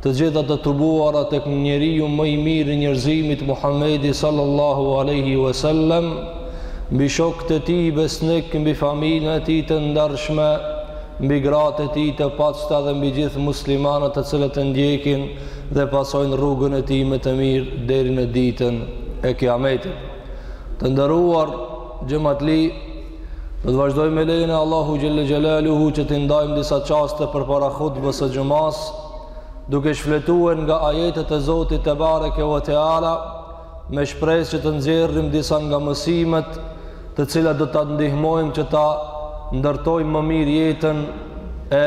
të gjitha të tubuara tek njeriu më i mirë i njerëzimit Muhamedi sallallahu alaihi wasallam mbi shokët e tij besnik mbi familjen e tij të ndershme mbi gratë e tij të pastra dhe mbi gjithë muslimanët të cilët e ndjekin dhe pasojnë rrugën e tij me të mirë deri në ditën e Kiametit të nderuar xhamatli Do të vazhdojmë me lejen e Allahut Xhelle Xhelaluhu që të ndajmë disa çaste përpara hutbes së xhumasë duke shfletuar nga ajetet e Zotit tebareke ve teala me shpresë që të nxerrim disa nga mësimet të cilat do të ndihmojnë që ta ndërtojmë më mirë jetën me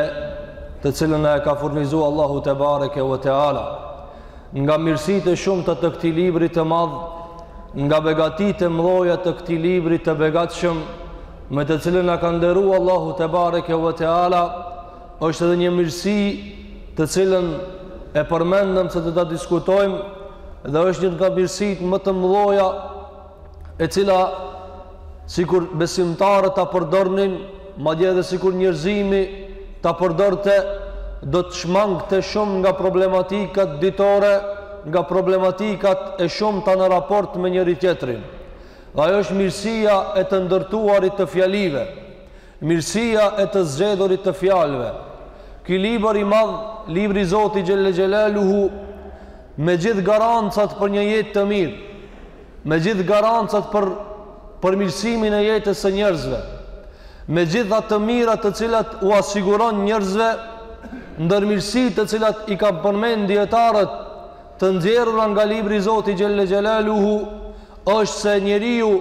të cilën na ka furnizu Allahu tebareke ve teala Nga mirësitë e shumta të këtij libri të madh, nga begatitë e mëdhaja të këtij libri të begatshëm, me të cilën na ka nderu Allahu tebareke ve teala, është edhe një mirësi të cilën e përmendëm se do ta diskutojmë dhe është një nga mirësitë më të mëdhaja e cila sikur besimtarët ta përdornin, madje edhe sikur njerëzimi ta përdorte, do të shmangte shumë nga problematikat ditore, nga problematikat e shumta në raport me njëri-tjetrin. Dhe ajo është mirësia e të ndërtuarit të fjalive, mirësia e të zgjedhurit të fjalëve. Ky libër i madh, libri i Zotit Xhelle Xhelaluhu, me gjithë garancat për një jetë të mirë, me gjithë garancat për përmirësimin e jetës së njerëzve, me gjitha të mirat të cilat u asiguron njerëzve, ndër mirësitë të cilat i kanë përmend dijetarët të nxjerrura nga libri i Zotit Xhelle Xhelaluhu, është se njeriu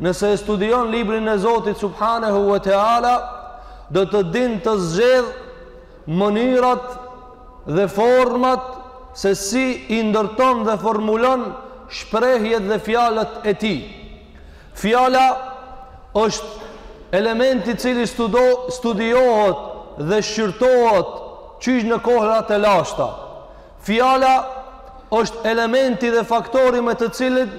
nëse e studion librin e Zotit Subhanehu ve Teala, do të din të zgjedh mënyrat dhe format se si i ndërton dhe formulon shprehjet dhe fjalët e tij. Fjala është elementi i cili studo, studiohet dhe shqyrtohet qysh në kohërat e lashta. Fjala është elementi dhe faktori me të cilin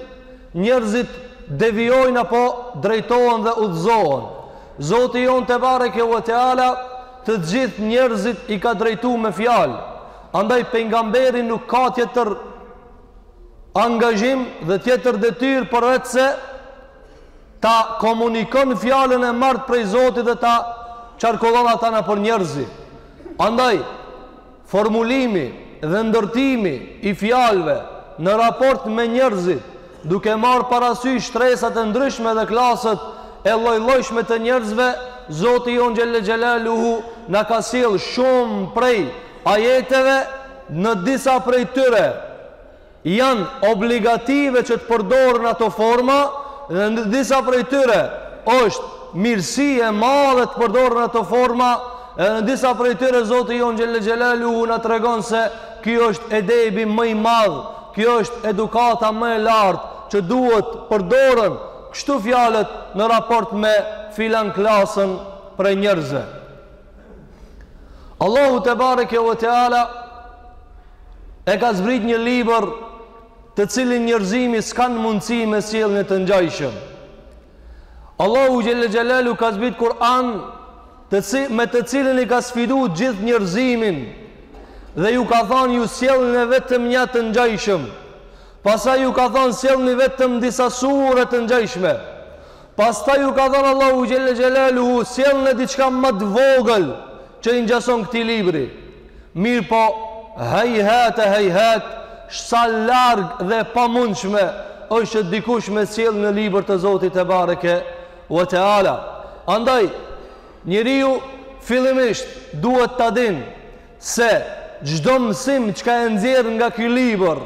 njerëzit devijojnë apo drejtohen dhe udhëzohen. Zoti jonë tebareke ve teala të gjithë njerëzit i ka drejtu me fjalë. Andaj pejgamberi nuk ka tjetër angazhim dhe tjetër detyrë përveçse ta komunikon fjalën e marrtë prej Zotit dhe ta qarkullon ata nëpër njerëzi. Andaj Formulimi dhe ndërtimi i fjalëve në raport me njerëzit, duke marrë parasysh shtresat e ndryshme dhe klasat e llojllojshme të njerëzve, Zoti jonë xhelle xhelaluhu na ka sjell shumë prej ajeteve, në disa prej tyre, Janë obligative që të përdoren ato forma dhe në disa prej tyre është mirësi e madhe të përdoren ato forma dhe në disa prej tyre Zoti jonë xhelle xhelaluhu na tregon se kjo është edebi më i madh, kjo është edukata më e lartë që duhet përdoren kështu fjalët në raport me filan klasën prej njerëzve. Allahu tebareke ve teala e ka zbrit një libër të cilin njerëzimi s'kanë mundësi me sjell një të ngjajshëm. Allahu xhelle xhelaluhu ka zbrit Kur'an me të cilin i ka sfidu gjithë njerëzimin dhe ju ka thanë ju sjellni vetëm nja të ngjajshëm. Pastaj ju ka thanë sjellni vetëm disa sure të ngjajshme. Pastaj ju ka thanë Allahu xhelle xhelaluhu sjellni diçka ma të vogël që i ngjason këtij libri. Mirëpo hejhate hejhat sa larg dhe e pamundshme është që dikush me sjell një libër të Zotit tebareke ve teala. Andaj njeriu fillimisht duhet ta dinë se çdo mësim çka e nxjerr nga ky libër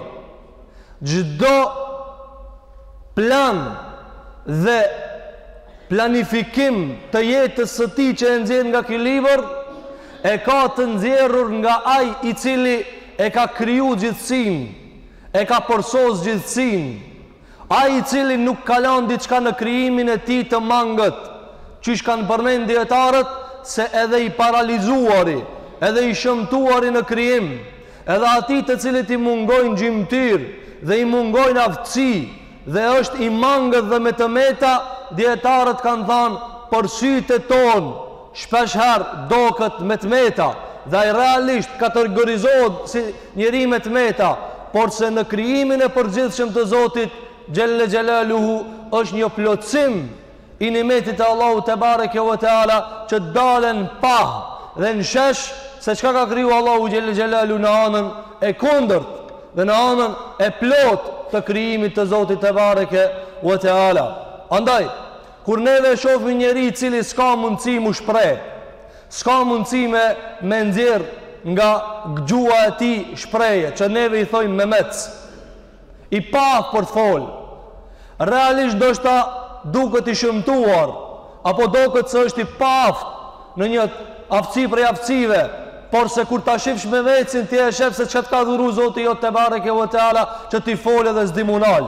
Çdo plan dhe planifikim të jetës së tij që e nxjerr nga ky libër e ka të nxjerrur nga ai i cili e ka kriju gjithësinë, e ka përsos gjithësinë, ai i cili nuk ka lanë diçka në krijimin e tij të mangët, qysh kanë përmend dijetarët se edhe i paralizuari, edhe i shëmtuari në krijim, Edhe atij të cilit i mungojnë gjymtyrë dhe i mungojnë aftësi dhe është i mangët dhe me të meta, dijetarët kanë thanë, për sytë tonë shpeshherë doket me të meta dhe ai realisht kategorizohet si njeri me të meta, porse në krijimin e përgjithshëm të Zotit xhelle xhelaluhu është një plotësim i nimetit të Allahut tebareke ve teala që të dalë në pah dhe në shesh se çka ka kriju Allahu xhelle xhelaluhu në anën e kundërt dhe në anën e plotë të krijimit të Zotit tebareke ve teala andaj kur neve e shofmi një njeri i cili s'ka mundësi mu shpreh s'ka mundësi me me nxjerr nga gjuha e tij shprehje që neve i thojmë memec I paaftë për të fol. Realisht ndoshta duket i shëmtuar apo doket se është i paaftë në një aftësi prej aftësive, por se kur ta shifsh memecin ti e shef se çka të ka dhuru Zoti jot tebareke ve teala që ti fol edhe s'di mu nal.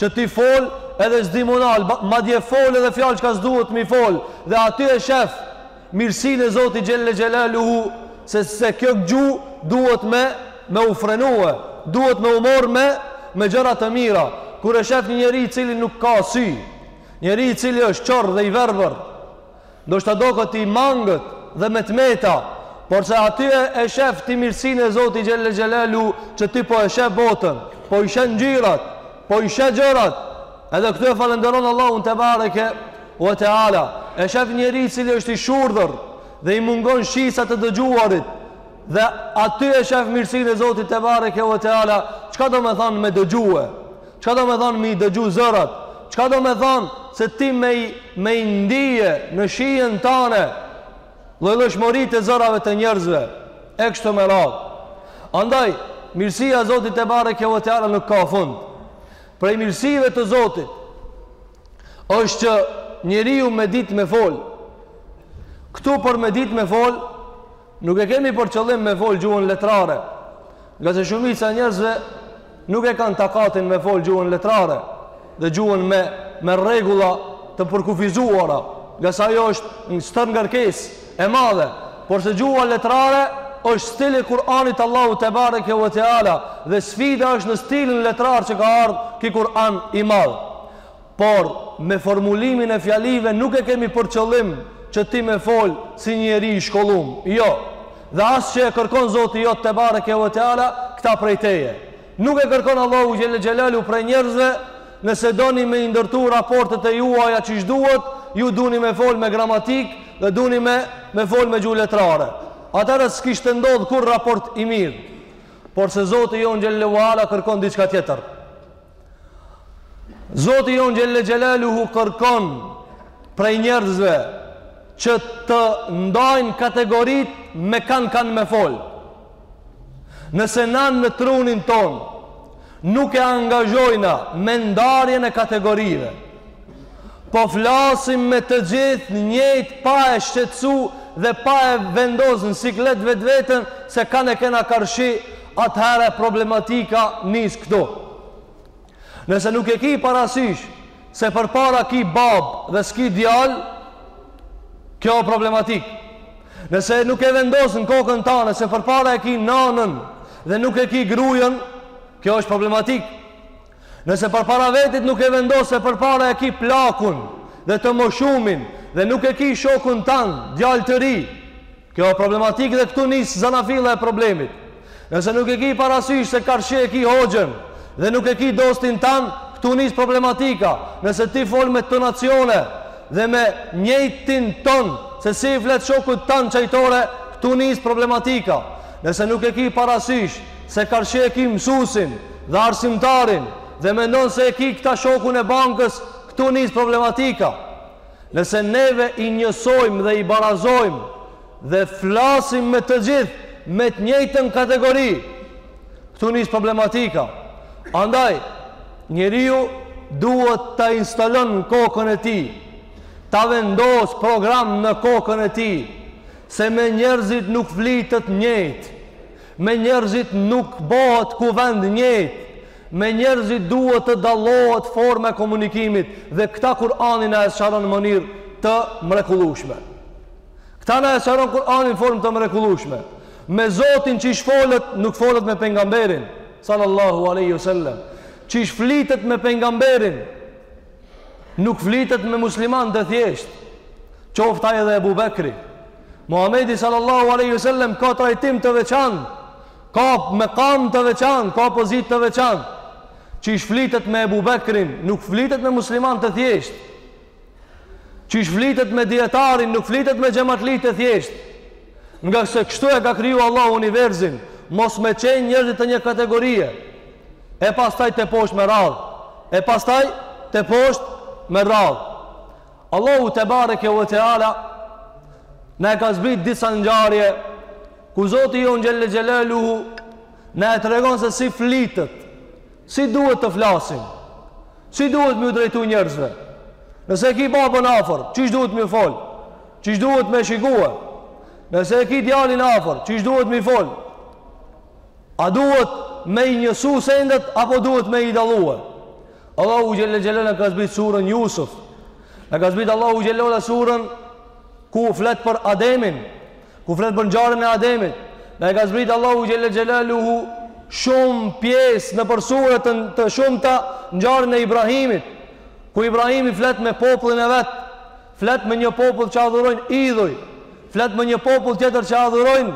Që ti fol edhe s'di mu nal, madje fol edhe fjalë çka s'duhet me fol dhe aty e shef Mirësinë e Zotit xhelle xhelaluhu se se kjo gjuhë duhet me me u frenue, duhet me u marr me me gjëra të mira. Kur e shef një njeri i cili nuk ka sy, njeri i cili është qorr dhe i verbër, ndoshta doket i mangët dhe me të meta, por se aty e shef ti mirësinë e Zotit xhelle xhelaluhu që ti po e shef botën, po i sheh ngjyrat, Po i sheh gjërat. Edhe këtu e falënderon Allahun tebareke ue teala. E shef njeri i cili është i shurdhër dhe i mungon shqisa e dëgjuarit. Dhe aty e shef mirësinë e Zotit tebareke ue teala. Çka domethanë me dëgjue? Çka domethanë me i dëgju zërat? Çka domethanë se ti me me i ndije në shqisën tane? llojllojshmëritë e zërave të njerëzve e kështu me radhë. Andaj mirësia e Zotit tebareke ve teala nuk ka fund. Prej mirësive të Zotit është që njeriu me ditë me fol. Ktu për me ditë me fol nuk e kemi për qëllim me fol gjuhën letrare, Ngase shumica e njerëzve nuk e kanë takatin me fol gjuhën letrare dhe gjuhën me me rregulla të përkufizuara, ngase ajo është një stërngarkesë e madhe, por se gjuha letrare është stili i Kur'anit të Allahut tebareke ve teala dhe sfida është në stilin letrar që ka ardhë ki Kur'an i madh Por, me formulimin e fjalive nuk e kemi për qëllim që ti me fol si një njeri i shkollum. Jo. Dhe as që e kërkon Zoti jot tebareke ve teala këta prej teje. Nuk e kërkon Allahu xhelle xhelalu prej njerëzve, nëse doni me i ndërtu raportet e juaja qysh duhet, ju duni me fol me gramatikë dhe duni me me fol me gjuhë letrare. Atëherë s'kishte ndodh kurrë raport i mirë. Porse Zoti jonë xhelle ue ala kërkon diçka tjetër. Zoti jonë xhelle xhelaluhu kërkon prej njerëzve që të ndajnë kategoritë me kanë kanë me folë. Nëse na në trunin tonë, nuk e angazhojna me ndarjen e kategorive. Po flasim me të gjithë njëjtë pa e shqetsu dhe pa e vendosë në siklet vetveten se kanë e kena karshi atëherë problematika nis këtu. Nëse nuk e ki parasysh se përpara ki bab dhe s'ki djal, kjo problematik. Nëse nuk e vendos në kokën tande se përpara e ki nanën dhe nuk e ki grujën, kjo është problematik. Nëse përpara vetit nuk e vendos se përpara e ki plakun dhe të moshumin dhe nuk e ki shokun tand, djal të ri, Kjo o problematikë dhe këtu nis zanafilla e problemit. Nëse nuk e ki parasysh se karshi e ki hoxhën dhe nuk e ki dostin tand, këtu nis problematika. Nëse ti fol me tonacione dhe me të njëjtin ton se si i flet shokut tand n'çajtore, këtu nis problematika. Nëse nuk e ki parasysh se karshi e ki mësusin dhe arsimtarin dhe mendon se e ki këta shokun e bankës, këtu nis problematika. Nëse neve i njësojmë dhe i barazojmë dhe flasim me të gjithë me të njëjtën kategori, këtu nis problematika. Andaj njeriu duhet ta instalon në kokën e tij, ta vendos program në kokën e tij se me njerëzit nuk flitet njëjtë. Me njerëzit nuk bëhet kuvend njëjtë, me njerëzit duhet të dallohet forma e komunikimit dhe këta Kur'ani na e sqaron në mënyrë të mrekullueshme. Këta na e sqaron Kur'ani në formë të mrekullueshme. Me Zotin qysh folet, nuk folet me pejgamberin sallallahu alaihi wasallam. Qysh flitet me pejgamberin, nuk flitet me musliman të thjeshtë. Qoftë ai edhe Ebu Bekri, Muhamedi sallallahu alaihi wasallam ka trajtim të veçantë, ka mekam të veçantë, ka pozitë të veçantë. Qysh flitet me Ebu Bekrin, nuk flitet me musliman të thjeshtë. Qysh flitet me dijetarin, nuk flitet me xhematli të thjeshtë. Ngase kështu e ka kriju Allahu universin, mos me qenë njerëzit të një kategorie. E pastaj teposhtë me radhë. E pastaj teposhtë me radhë. Allahu tebareke ve teala na e ka zbrit disa ngjarje ku Zoti jonë xhelle xhelaluhu na e tregon se si flitet, si duhet të flasim, si duhet m'iu drejtu njerëzve. Nëse e ki babën afër, qysh duhet m'i fol? Qysh duhet me shikue? Nëse e ki djalin afër, qysh duhet m'i fol? A duhet me i njësu sendet, apo duhet me i dallue? Allahu xhelle xhelaluhu na ka zbrit surën Jusuf Na ka zbrit Allahu xhelle xhelaluhu surën Ku flet për Ademin Ku flet për ngjarjen e Ademit Na e ka zbrit Allahu xhelle xhelaluhu Shumë pjesë nëpër sure të, të shumta ngjarjen e Ibrahimit Ku Ibrahimi flet me popullin e vet Flet me një popull që adhurojnë idhuj Flet me një popull tjetër që adhurojnë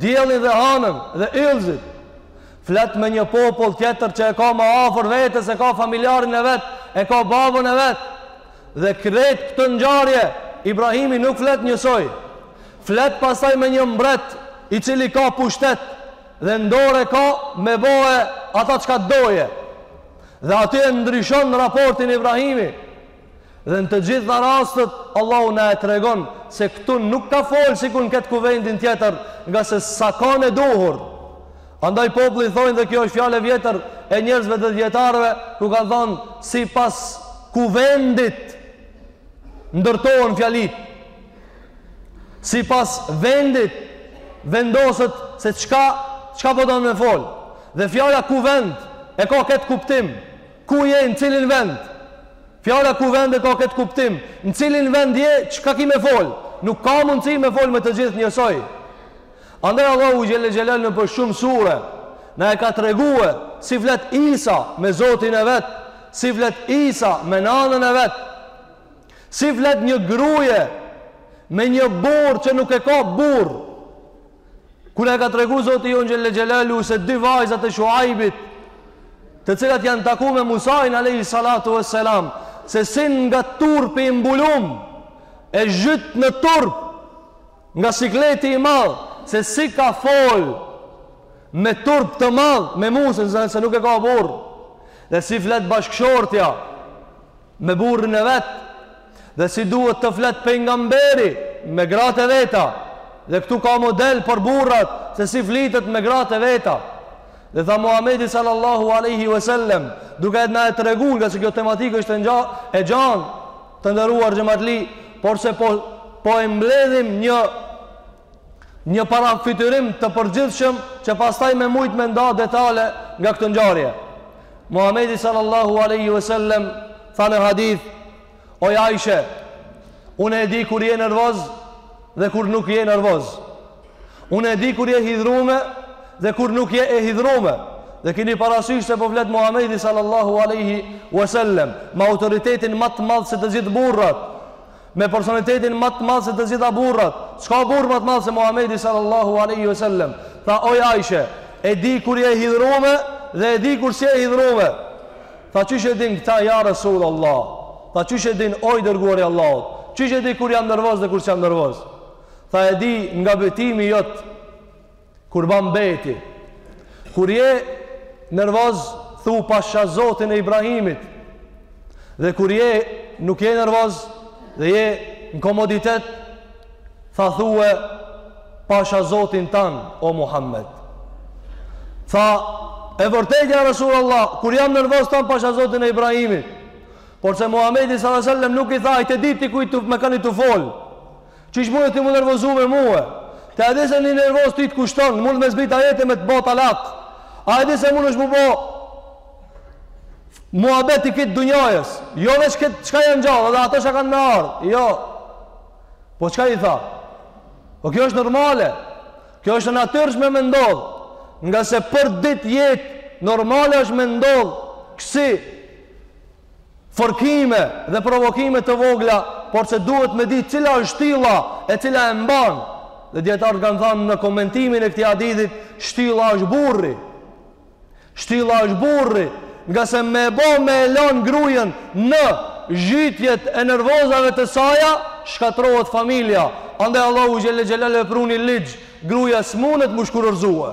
diellin dhe hanën dhe yllzit Flet me një popull tjetër që e ka më afër vetes, e ka familjarin e vet, e ka babën e vet. Dhe krejt këto ngjarje Ibrahimi nuk flet njësoj. Flet pastaj me një mbret i cili ka pushtet dhe në dorë e ka me boje ata çka doje. Dhe aty e ndryshon raportin Ibrahimi Dhe në të gjitha rastet, Allahu na e tregon se këtu nuk ka fol sikur në këtë kuvendin tjetër, ngase s'a kon e duhur. Andaj populli thonë dhe kjo është fjalë e vjetër e njerëzve dhe dijetarëve, ku kanë thonë sipas kuvendit ndërtohen fjalitë. Sipas vendit vendoset se çka çka po don me fol. Dhe fjala kuvend e ka këtë kuptim. Ku je, në cilin vend? Fjala kuvend e ka këtë kuptim, në cilin vend je, çka ki me fol? Nuk ka mundësi me fol me të gjithë njësoj. Andaj Allahu xhelle xhelaluhu nëpër shumë sure na e ka tregue si flet Isa me Zotin e vet, si flet Isa me nanën e vet. Si flet një gruje me një burrë që nuk e ka burrë. Kur na e ka tregu Zoti jonë xhelle xhelaluhu se dy vajzat e Shuajbit të cilat janë taku me Musajn alejhi salatu ve selam se si nga turpi i mbulum e zhyt në turp nga sikleti i madh se si ka fol me turp të madh me Musën se nuk e ka burrë dhe si flet bashkëshortja me burrin e vet dhe si duhet të flet pejgamberi me gratë e veta dhe këtu ka model për burrat se si flitet me gratë e veta dhe tha Muhamedi sallallahu alaihi wasallam duke na e treguar ngase kjo tematikë është e gjan të nderuar xhematli porse po po e mbledhim një Një parafytyrim të përgjithshëm që pastaj me mujt me nda detale nga këto ngjarje. Muhamedi sallallahu alaihi wasallam tha në hadith: Oj Aishe, unë e di kur je nervoz dhe kur nuk je nervoz. Unë e di kur je e hidhrume dhe kur nuk je e hidhrume. Dhe keni parasysh se po flet Muhamedi sallallahu alaihi wasallam me autoritetin ma të madh se të gjithë burrat. Me personalitetin më të madh se të gjitha burrat. S'ka burrë më të madh se Muhamedi sallallahu alaihi wasallam. Tha oj Aishe, e di kur je hidhrume dhe e di kur s'je hidhrume. Tha qysh e din këta ja Resul Allah. Tha qysh e din o i dërguari i Allahut. Qysh e di kur jam nervoz dhe kur s'jam nervoz. Tha e di nga betimi jot Kur ban beti. Kur je nervoz thue pasha Zotin e Ibrahimit. Dhe kur je nuk je nervoz dhe je në komoditet tha thue pasha Zotin tan o Muhamed. Tha e vërtetë ja Rasulullah, kur jam nervoz tham pasha Zotin e Ibrahimit. Porse Muhamedi sallallahu alajhi wasallam nuk i tha a e din ti me kan je tu fol. Qysh munesh ti mu nervozu me mue? Ti a e di se ni nervozë ty të kushton, mund me zbrit ajete me të bo talak. A e di se munesh ti mu bo muabet i krejt dunjasë. Jo veç këta çka janë gjallë, edhe ata që kanë me ardhë. Jo. Po çka i tha? Po kjo është normale. Kjo është e natyrshme me ndodhë. Ngase përditë jetë, normale është me ndodhë kësi Fërkime dhe provokime të vogla, porse duhet me di cila është shtylla e cila e mban. Dhe dijetarët kanë thanë në komentimin e këtij hadithit, shtylla është burri. Shtylla është burri, ngase me bo me e lon grujen në zhytjet e nervozave të saja, shkatërrohet familja. Andaj Allahu xhelle xhelaluhu e pruni ligj, gruja s'mundet m'u shkurorzue.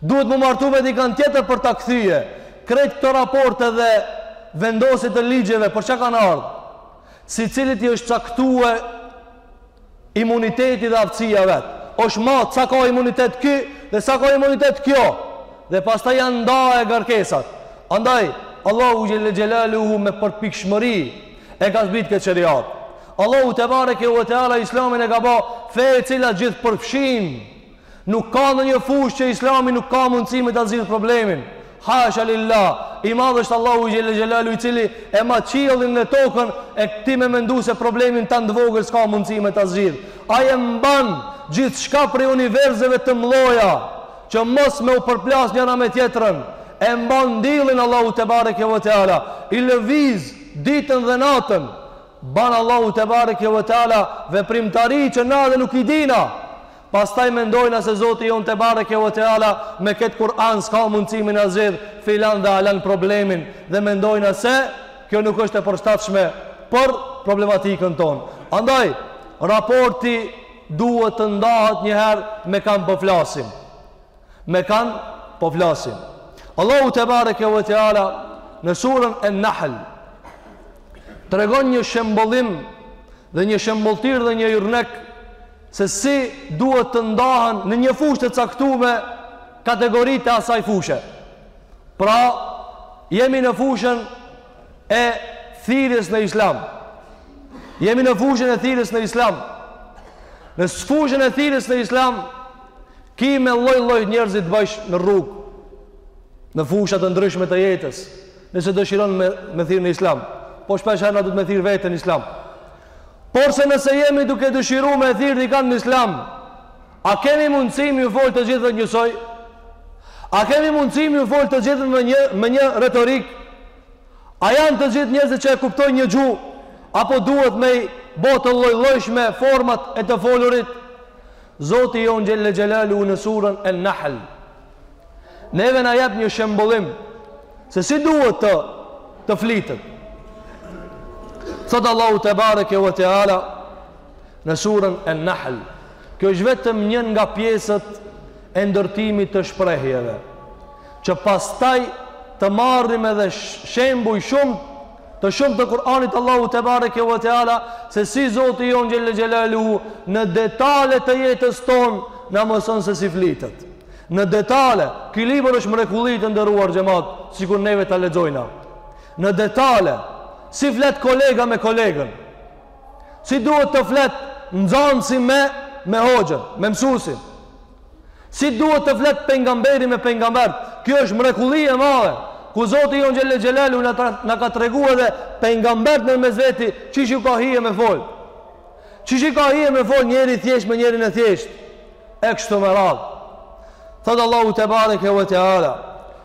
Duhet mu martu me dikan tjetër për ta kthye krejt këto raporte dhe vendosje të ligjeve për çka kanë ardhë. Sicilit i është caktue imuniteti dhe aftësia e vet. Është mat sa ka imunitet ky dhe sa ka imunitet kjo. Dhe pastaj janë nda ngarkesat. Andaj Allahu xhelle xhelaluhu me përpikshmëri e ka zbrit këtë sheriat. Allahu tebareke ue teala islamin e ka ba fe e cila gjithëpërfshin Nuk ka ndonjë fushë që Islami nuk ka mundësi me ta zgjidh problemin. Hasha lillah, i madh është Allahu xhelle xhelaluhu i cili e ma qiellin dhe tokën e ti me mendu se problemin tand të vogël s'ka mundësi me ta zgjidh. Ai e mban gjithçka prej universive të mëdha që mos me u përplas njëra me tjetrën. E mban diellin Allahu tebareke ve teala, i lëviz ditën dhe natën. Ban Allahu tebareke ve teala veprimtari që na edhe nuk i dina. Pastaj mendojna se Zoti jonë tebareke ve teala me ket Kur'an s'ka mundësi me na zgjidh filan dhe alan problemin dhe mendojna se kjo nuk është e përshtatshme për problematikën tonë. Andaj raporti duhet të ndahet një herë me kan po flasim. me kan po flasim Allahu tebareke ve teala në surën En-Nahl tregon një shembullim dhe një shembëlltyr dhe një jyrnek se si duhet të ndahen në një fushë të caktume kategoritë e asaj fushe. Pra, jemi në fushën e thirrjes në Islam. Jemi në fushën e thirrjes në Islam. Në fushën e thirrjes në Islam Ki me lloj-lloj njerëzi të bëjsh në rrugë, në fusha të ndryshme të jetës, nëse dëshiron me, me thirë në islam, po shpeshherë na duhet me thirë veten islam. Por se nëse jemi duke dëshiru me thirë dikan në islam, a kemi mundësi m'ju folë të gjithëve njësoj? A kemi mundësi m'ju folë të gjithëve me një, me një retorik? A janë të gjithë njerëzi që e kuptojn një gjuh, apo duhet me i bo të llojllojshme format e të folurit? Zoti jonë xhelle xhelaluhu në surën En Nahl neve na jap një shembullim se si duhet të të flitet thotë Allahu tebareke ve teala në surën En Nahl kjo është vetëm një nga pjesët e ndërtimit të shprehjeve që pastaj të marrim edhe shembuj shumë Të shumtë të Kur'anit Allahu tebareke ve teala se si Zoti jonë xhelle xhelaluhu në detale të jetës tonë na mëson se si flitet. Në detale, ky libër është mrekulli i nderuar xhemat, sikur neve ta lexojna. Në detale, si flet kolega me kolegën. Si duhet të flet nxansi me me hoxhën, me msusin. Si duhet të flet pejgamberi me pejgambert? Kjo është mrekulli e madhe, ku Zoti jonë xhelle xhelaluhu na na ka tregu edhe pejgambert nërmes veti, qysh ju ka hije me fol. Qysh i ka hije me fol njeri i thjesht me njerin e thjesht. E kështu me radhë. Thot Allahu tebareke ve teala,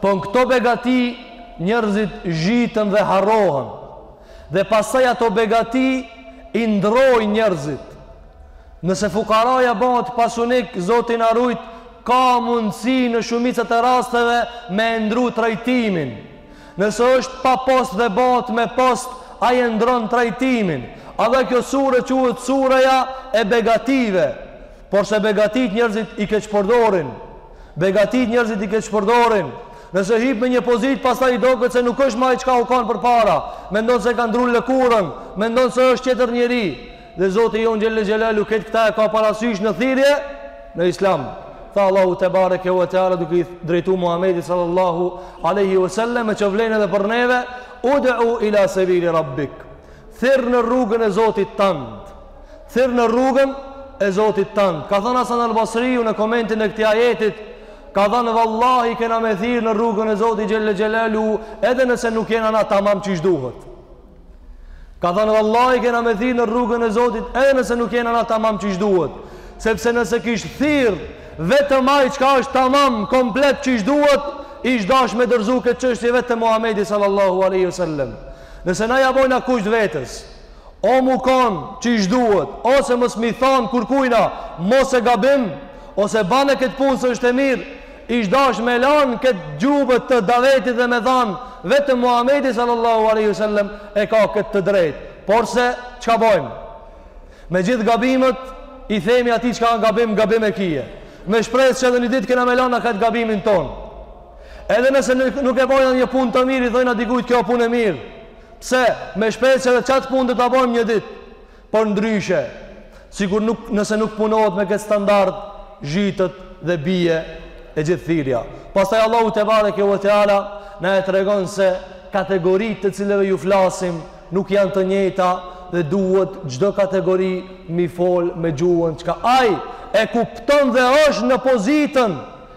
Po në këto begati njerëzit zhyten dhe harrohen. Dhe pastaj ato begati i ndrojnë njerëzit. Nëse fukaraja bahet pasanik, Zoti na rujt, ka mundësi në shumicën e rasteve me e ndru trajtimin. Nëse është pa post dhe bahet me post, ai e ndron trajtimin. Edhe kjo sure quhet sureja e begative. Porse begatitë njerëzit i keqpërdorin. Begatitë njerëzit i keqpërdorin. Nëse hip me një pozitë, pastaj i doket se nuk është ma ai çka u kanë përpara. Mendon se e ka ndrru lëkurën, mendon se është tjetër njeri. Dhe Zoti jonë xhelle xhelaluhu këtë këta e ka parasysh në thirrje në Islam. Tha Allahu tebareke ve teala duke i drejtu Muhamedit sallallahu alaihi wasallam me ç'vlen edhe për neve, ud'u ila sabili rabbik. Thirr në rrugën e Zotit tand. thirr në rrugën e Zotit tënd. Ka thënë Hasan al-Basriu në komentin e këtij ajetit, ka thënë vallahi kena me thirr në rrugën e Zotit xhelle xhelalu, edhe nëse nuk jena na tamam çish duhet. Ka thënë vallahi kena me thirr në rrugën e Zotit, edhe nëse nuk jena na tamam çish duhet, sepse nëse kish thirr vetëm ai çka është tamam komplet çish duhet, ish dash me dorëzu këtë çështje vetëm Muhamedi sallallahu alaihi wasallam. Nëse na ja bojna kusht vetes, O mu kan çish duhet ose mos mi than kurkujna mos e gabim ose bane këtë punë se është e mirë ish dash me lanë këtë xhubet të davetit dhe me thanë vetëm Muhamedi sallallahu alaihi wasallam e ka këtë të drejtë porse çka bojmë me gjithë gabimet i themi atij çka ka gabim gabim e kije me shpresë që edhe një ditë kena me lanë këtë gabimin tonë edhe nëse nuk e bojna një punë të mirë i thojna dikujt kjo punë e mirë Pse, me shpresë se edhe qat punë do ta bajmë një ditë. Por ndryshe, sikur nuk nëse nuk punohet me këtë standard, zhytet dhe bie e gjithë thirrja. Pastaj Allahu te bareke ve teala na e tregon se kategoritë të cilave ju flasim nuk janë të njëjta dhe duhet çdo kategori mi fol me gjuhën çka ai e kupton dhe është në pozitën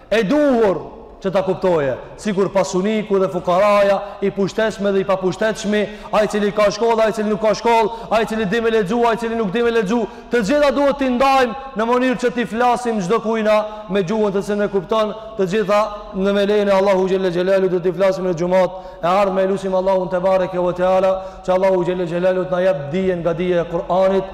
E duhur që ta kuptoje, sikur pasuniku dhe fukaraja, i pushtetshmi dhe i papushtetshmi, ai i cili ka shkollë, ai i cili nuk ka shkollë, ai i cili di me lexu, ai i cili nuk di me lexu, të gjitha duhet t'i ndajmë në mënyrë që t'i flasim çdokujna me gjuhën të cilën e kupton, të gjitha në me lejen e Allahu xhelle xhelalu do t'i flasim në xhumat e ardhme, e lusim Allahun te bareke ve teala që Allahu xhelle xhelalu të na jap dijen nga dija e Kur'anit,